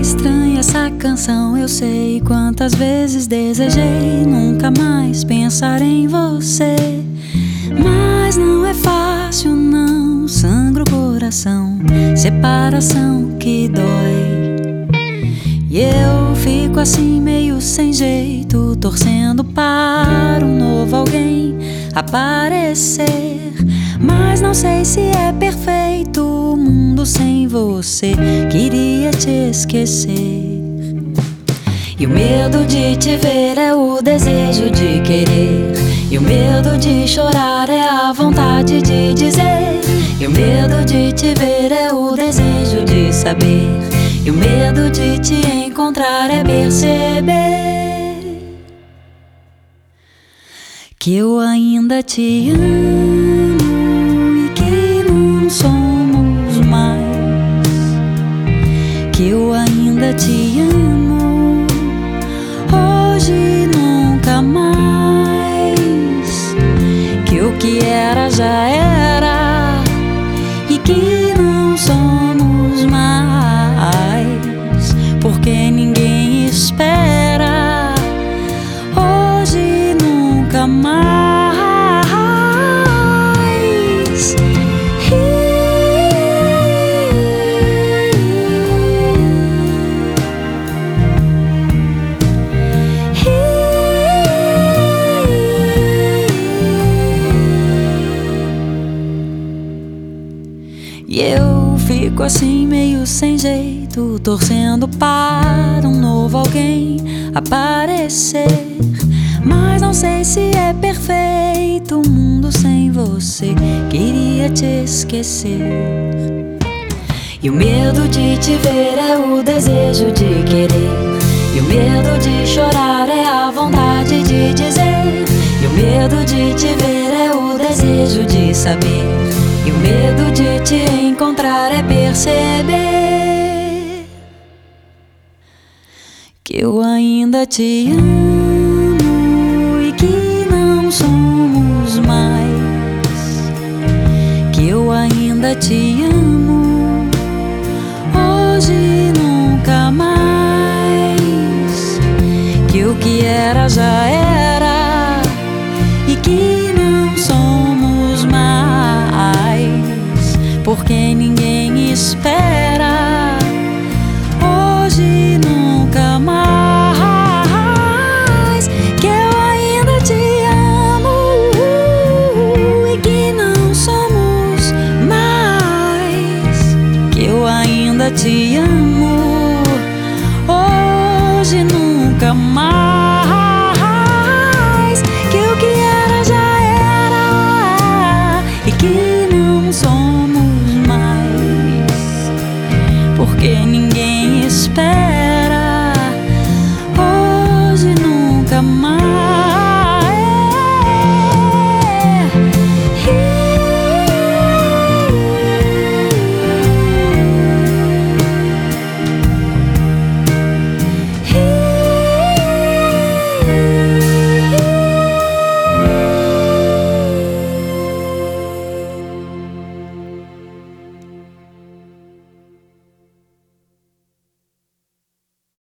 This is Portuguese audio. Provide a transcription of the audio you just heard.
Estranha essa canção, eu sei quantas vezes desejei nunca mais pensar em você. Mas não é fácil, não. Sangra o coração, separação que dói. E eu fico assim, meio sem jeito, torcendo para um novo alguém aparecer. Mas não sei se é perfeito sem você. Queria te esquecer. E o medo de te ver é o desejo de querer. E o medo de chorar é a vontade de dizer. E o medo de te ver é o desejo de saber. E o medo de te encontrar é perceber que eu ainda te amo te amo hoje nunca mais. Que o que era já era E eu fico assim meio sem jeito, torcendo para um novo alguém aparecer. Mas não sei se é perfeito o mundo sem você. Queria te esquecer. E o medo de te ver é o desejo de querer. E o medo de chorar é a vontade de dizer. E o medo de te ver é o desejo de saber. E o medo de te encontrar é perceber que eu ainda te amo e que não somos mais. Que eu ainda te amo espera hoje nunca mais. Que eu ainda te amo e que não somos mais. Que eu ainda te amo espera hoje nunca mais.